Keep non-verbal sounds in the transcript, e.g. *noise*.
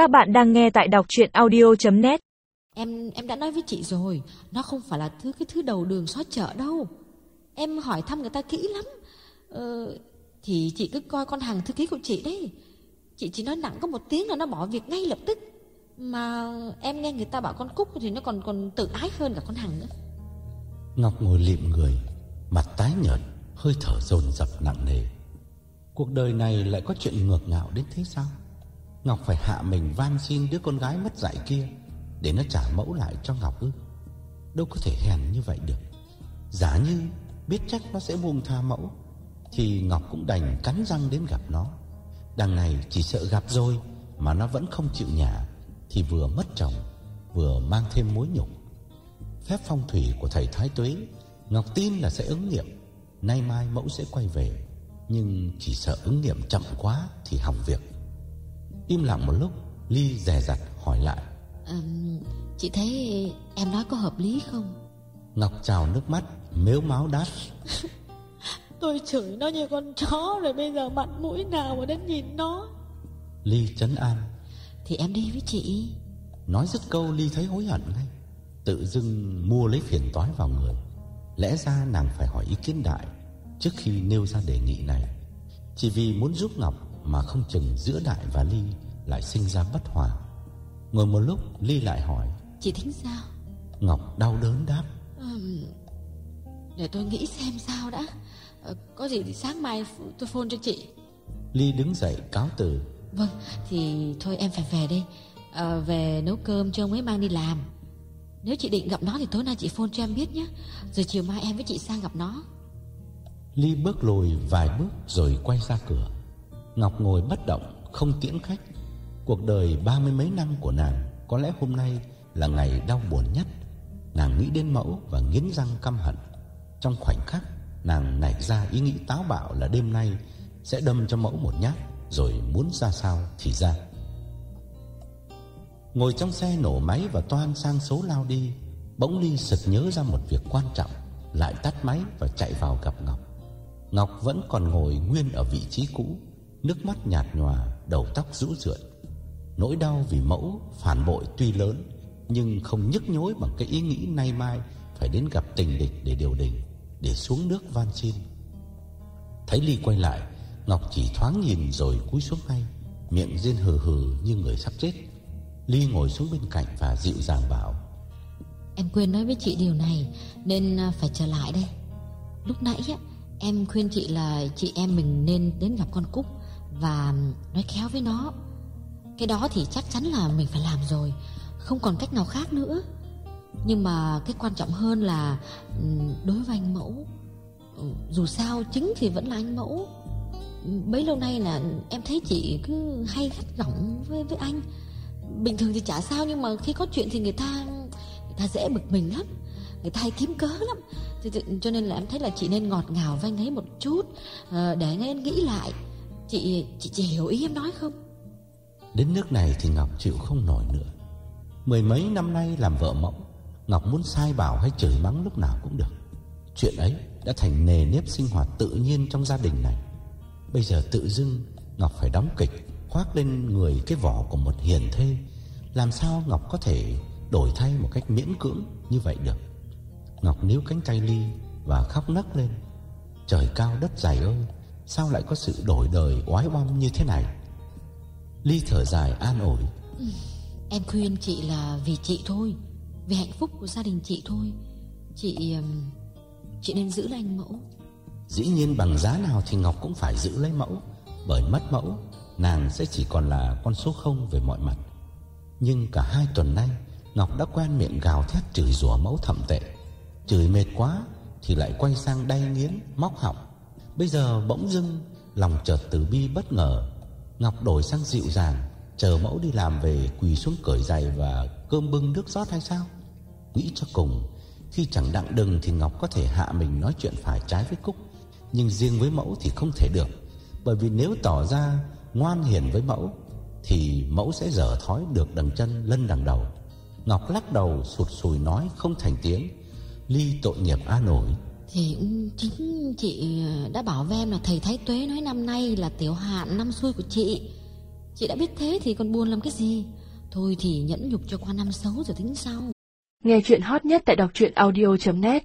Các bạn đang nghe tại đọc chuyện audio.net Em em đã nói với chị rồi, nó không phải là thứ cái thứ đầu đường xó chợ đâu. Em hỏi thăm người ta kỹ lắm. Ờ, thì chị cứ coi con hàng thư ký của chị đấy. Chị chỉ nói nặng có một tiếng là nó bỏ việc ngay lập tức. Mà em nghe người ta bảo con Cúc thì nó còn còn tự ái hơn cả con Hằng nữa. Ngọc ngồi lịm người, mặt tái nhợt, hơi thở dồn dập nặng nề. Cuộc đời này lại có chuyện ngược ngạo đến thế sao? Ngọc phải hạ mình van xin đứa con gái mất dạy kia để nó trả mẫu lại cho Ngọc ư? Đâu có thể hèn như vậy được. Giả như biết chắc nó sẽ buông tha mẫu, thì Ngọc cũng đành cắn răng đến gặp nó. Đằng này chỉ sợ gặp rồi mà nó vẫn không chịu nhả, thì vừa mất chồng, vừa mang thêm mối nhục. Phép phong thủy của thầy Thái Tuế, Ngọc tin là sẽ ứng nghiệm Nay mai mẫu sẽ quay về, Nhưng chỉ sợ ứng nghiệm chậm quá Thì hỏng việc Im lặng một lúc Ly dè dặt hỏi lại Ờ, chị thấy em nói có hợp lý không? Ngọc trào nước mắt Mếu máu đáp *laughs* Tôi chửi nó như con chó rồi bây giờ mặt mũi nào mà đến nhìn nó. Ly chấn an Thì em đi với chị. Nói dứt câu Ly thấy hối hận ngay Tự dưng mua lấy phiền toái vào người Lẽ ra nàng phải hỏi ý kiến đại Trước khi nêu ra đề nghị này Chỉ vì muốn giúp Ngọc Mà không chừng giữa đại và Ly Lại sinh ra bất hòa Ngồi một lúc Ly lại hỏi Chị tính sao? Ngọc đau đớn đáp Ừm, để tôi nghĩ xem sao đã. Ờ, có gì thì sáng mai tôi phone cho chị. Ly đứng dậy cáo từ Vâng, thì thôi em phải về đây. Ờ, về nấu cơm cho ông ấy mang đi làm. Nếu chị định gặp nó thì tối nay chị phone cho em biết nhé. Rồi chiều mai em với chị sang gặp nó. Ly bước lùi vài bước rồi quay ra cửa Ngọc ngồi bất động Không tiễn khách Cuộc đời ba mươi mấy năm của nàng, Có lẽ hôm nay là ngày đau buồn nhất. Nàng nghĩ đến mẫu Và nghiến răng căm hận. Trong khoảnh khắc, Nàng nảy ra ý nghĩ táo bạo là đêm nay Sẽ đâm cho mẫu một nhát, Rồi muốn ra sao thì ra. Ngồi trong xe nổ máy và toan sang số lao đi, Bỗng Ly sực nhớ ra một việc quan trọng, Lại tắt máy và chạy vào gặp Ngọc. Ngọc vẫn còn ngồi nguyên ở vị trí cũ, Nước mắt nhạt nhòa, Đầu tóc rũ rượi Nỗi đau vì mẫu phản bội tuy lớn, Nhưng không nhức nhối bằng cái ý nghĩ nay mai Phải đến gặp tình địch để điều đình, Để xuống nước van xin. Thấy Ly quay lại, Ngọc chỉ thoáng nhìn rồi cúi xuống ngay, Miệng riêng hừ hừ như người sắp chết. Ly ngồi xuống bên cạnh và dịu dàng bảo, Em quên nói với chị điều này, Nên à, phải trở lại đây. Lúc nãy á, Em khuyên chị là chị em mình nên đến gặp con Cúc Và nói khéo với nó. Cái đó thì chắc chắn là mình phải làm rồi Không còn cách nào khác nữa. Nhưng mà cái quan trọng hơn là Đối với anh Mẫu ừ, Dù sao chính thì vẫn là anh Mẫu. Bấy lâu nay là em thấy chị cứ hay gắt gỏng với, với anh. Bình thường thì chả sao Nhưng mà khi có chuyện thì người ta Người ta dễ bực mình lắm Người ta hay kiếm cớ lắm. Thì, Cho nên là em thấy là chị nên ngọt ngào với anh ấy một chút ờ, Để anh ấy nghĩ lại. Chị chị chị hiểu ý em nói không? Đến nước này thì Ngọc chịu không nổi nữa. Mười mấy năm nay làm vợ mộng Ngọc muốn sai bảo hay chửi mắng lúc nào cũng được. Chuyện ấy đã thành nề nếp sinh hoạt tự nhiên trong gia đình này. Bây giờ tự dưng Ngọc phải đóng kịch, Khoác lên người cái vỏ của một hiền thê. Làm sao Ngọc có thể đổi thay một cách miễn cưỡng như vậy được? Ngọc níu cánh tay Ly và khóc nấc lên. Trời cao đất dày ơi, Sao lại có sự đổi đời oái oăm như thế này? Ly thở dài an ủi. Em khuyên chị là vì chị thôi Vì hạnh phúc của gia đình chị thôi. Chị Chị nên giữ lấy anh Mẫu. Dĩ nhiên bằng giá nào thì Ngọc cũng phải giữ lấy mẫu Bởi mất mẫu Nàng sẽ chỉ còn là con số không về mọi mặt. Nhưng cả hai tuần nay Ngọc đã quen miệng gào thét chửi rủa mẫu thậm tệ. Chửi mệt quá Thì lại quay sang đay nghiến Móc họng. Bây giờ bỗng dưng Lòng chợt từ bi bất ngờ Ngọc đổi sang dịu dàng, Chờ mẫu đi làm về quỳ xuống cởi giày Và cơm bưng nước rót hay sao? Nghĩ cho cùng, Khi chẳng đặng đừng thì Ngọc có thể hạ mình nói chuyện phải trái với Cúc. Nhưng riêng với mẫu thì không thể được. Bởi vì nếu tỏ ra ngoan hiền với mẫu, Thì mẫu sẽ dở thói được đằng chân lân đằng đầu. Ngọc lắc đầu, sụt sùi nói không thành tiếng. Ly tội nghiệp an nổi. Thì chính chị ờ, đã bảo với em là thầy Thái Tuế nói năm nay là tiểu hạn năm xuôi của chị. Chị đã biết thế thì còn buồn làm cái gì? Thôi thì nhẫn nhục cho qua năm xấu rồi tính sau. Nghe chuyện hot nhất tại đọc truyện audio.net